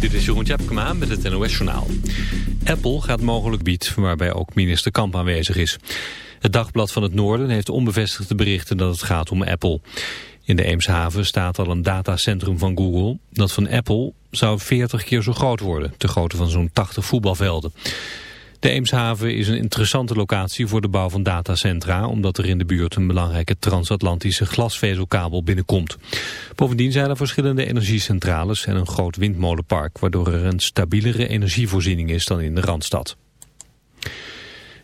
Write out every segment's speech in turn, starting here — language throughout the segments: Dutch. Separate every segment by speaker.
Speaker 1: Dit is Jeroen Tjepkema met het NOS Journaal. Apple gaat mogelijk bied, waarbij ook minister Kamp aanwezig is. Het Dagblad van het Noorden heeft onbevestigde berichten dat het gaat om Apple. In de Eemshaven staat al een datacentrum van Google. Dat van Apple zou 40 keer zo groot worden, te grootte van zo'n 80 voetbalvelden. De Eemshaven is een interessante locatie voor de bouw van datacentra... omdat er in de buurt een belangrijke transatlantische glasvezelkabel binnenkomt. Bovendien zijn er verschillende energiecentrales en een groot windmolenpark... waardoor er een stabielere energievoorziening is dan in de Randstad.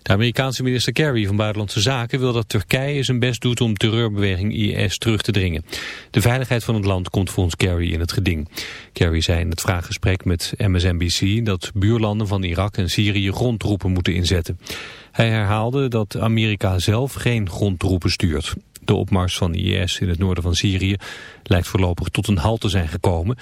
Speaker 1: De Amerikaanse minister Kerry van Buitenlandse Zaken wil dat Turkije zijn best doet om terreurbeweging IS terug te dringen. De veiligheid van het land komt volgens Kerry in het geding. Kerry zei in het vraaggesprek met MSNBC dat buurlanden van Irak en Syrië grondtroepen moeten inzetten. Hij herhaalde dat Amerika zelf geen grondtroepen stuurt. De opmars van IS in het noorden van Syrië lijkt voorlopig tot een halt te zijn gekomen.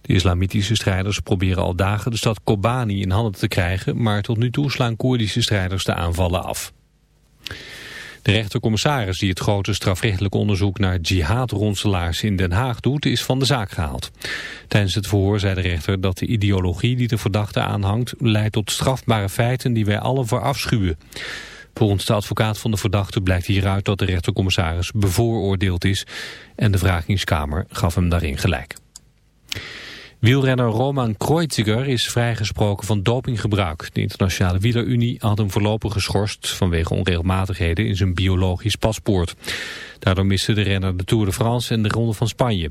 Speaker 1: De islamitische strijders proberen al dagen de stad Kobani in handen te krijgen, maar tot nu toe slaan Koerdische strijders de aanvallen af. De rechtercommissaris die het grote strafrechtelijk onderzoek naar jihadronselaars in Den Haag doet, is van de zaak gehaald. Tijdens het verhoor zei de rechter dat de ideologie die de verdachte aanhangt leidt tot strafbare feiten die wij alle verafschuwen. Volgens de advocaat van de verdachte blijkt hieruit dat de rechtercommissaris bevooroordeeld is en de vragingskamer gaf hem daarin gelijk. Wielrenner Roman Kreuziger is vrijgesproken van dopinggebruik. De internationale wielerunie had hem voorlopig geschorst vanwege onregelmatigheden in zijn biologisch paspoort. Daardoor miste de renner de Tour de France en de Ronde van Spanje.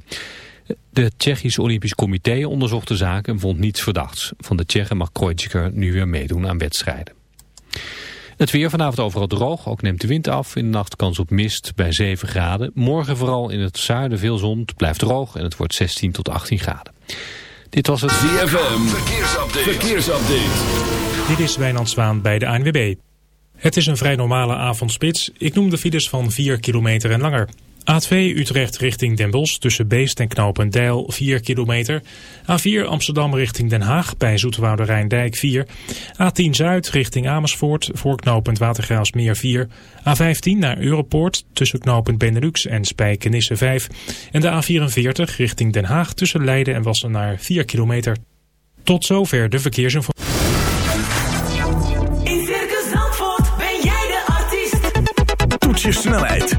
Speaker 1: De Tsjechisch Olympisch Comité onderzocht de zaak en vond niets verdachts. Van de Tsjechen mag Kreuziger nu weer meedoen aan wedstrijden. Het weer vanavond overal droog, ook neemt de wind af. In de nacht kans op mist bij 7 graden. Morgen vooral in het zuiden veel zon. Het blijft droog en het wordt 16 tot 18 graden. Dit was het
Speaker 2: ZFM. Verkeersupdate. Verkeersupdate.
Speaker 3: Dit is Wijnand Zwaan bij de ANWB. Het is een vrij normale avondspits. Ik noem de files van 4 kilometer en langer. A2 Utrecht richting Den Bosch tussen Beest en Knopendijl 4 kilometer. A4 Amsterdam richting Den Haag bij Zoetewoude Rijndijk 4. A10 Zuid richting Amersfoort voor knooppunt Watergraafsmeer 4. A15 naar Europoort tussen knooppunt Benelux en Spijkenisse 5. En de A44 richting Den Haag tussen Leiden en Wassenaar 4 kilometer. Tot zover de verkeersinformatie.
Speaker 4: je snelheid,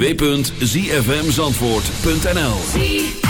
Speaker 5: www.zfmzandvoort.nl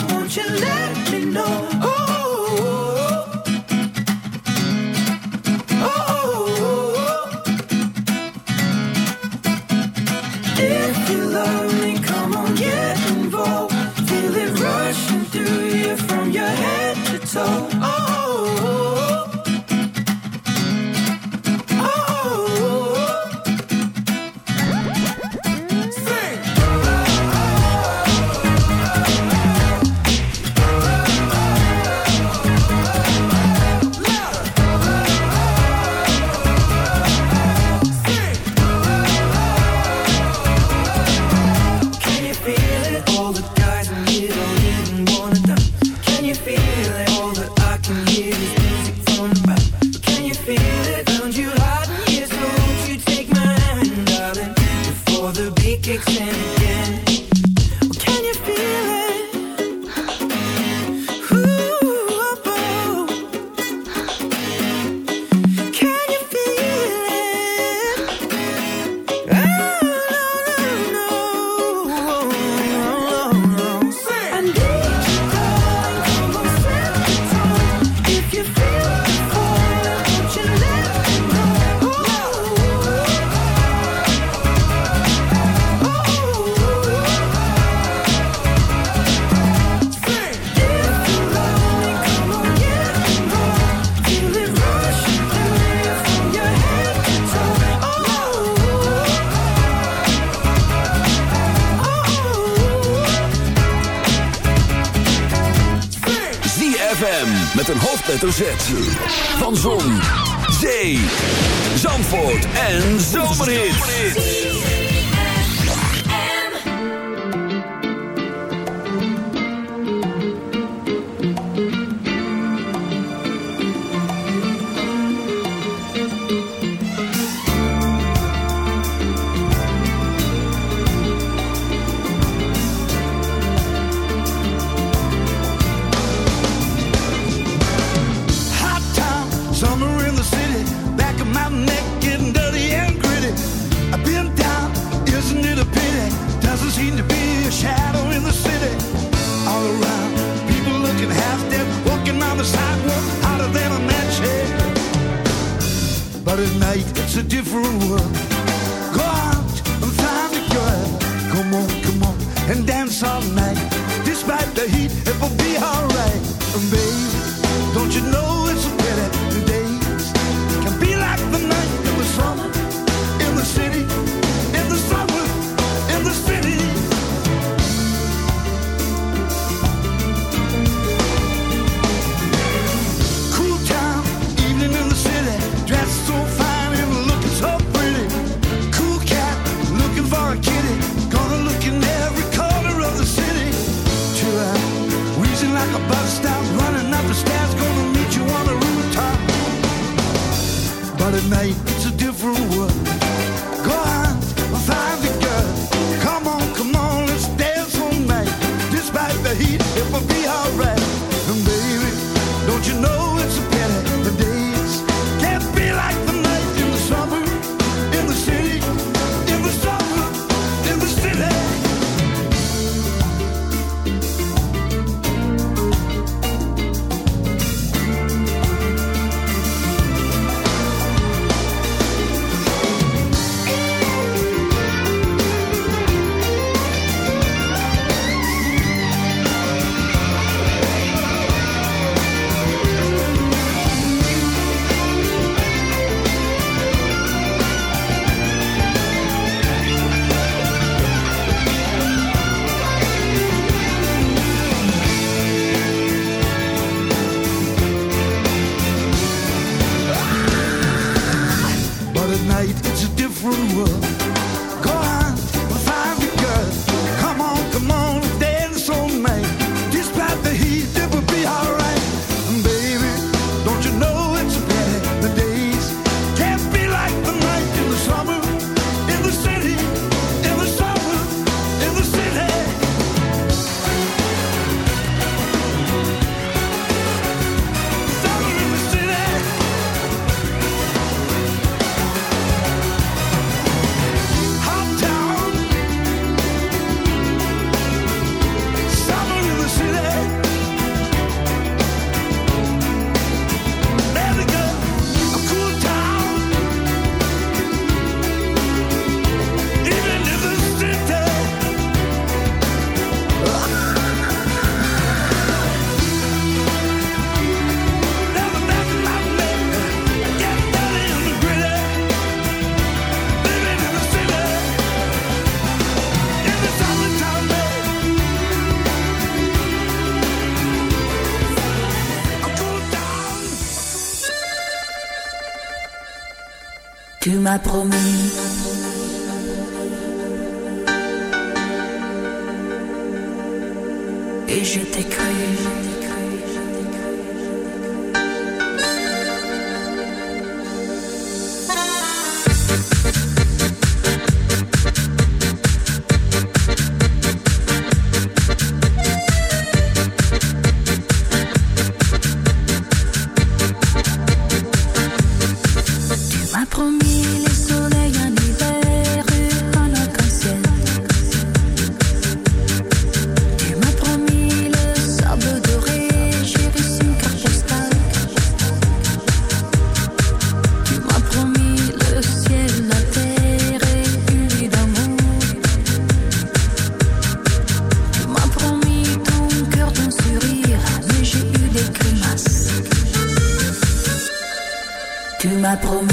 Speaker 6: you let me know?
Speaker 7: And dance all night. Despite the heat, it will be alright. Baby, don't you know it's a pity
Speaker 8: ma.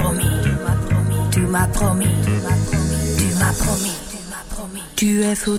Speaker 8: promis, tu m'as promis, tu m'as promis, tu es fou.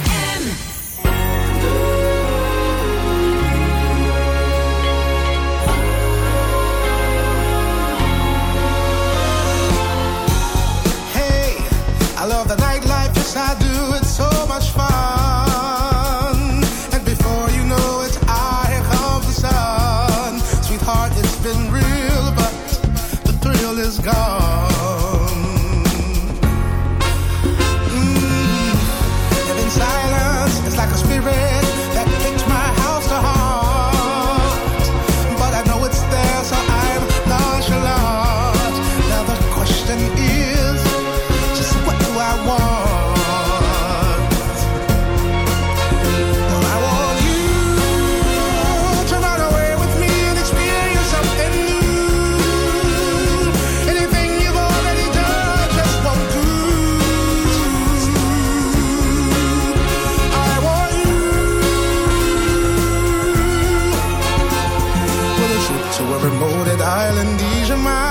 Speaker 8: we're remote and
Speaker 9: island, Dijama.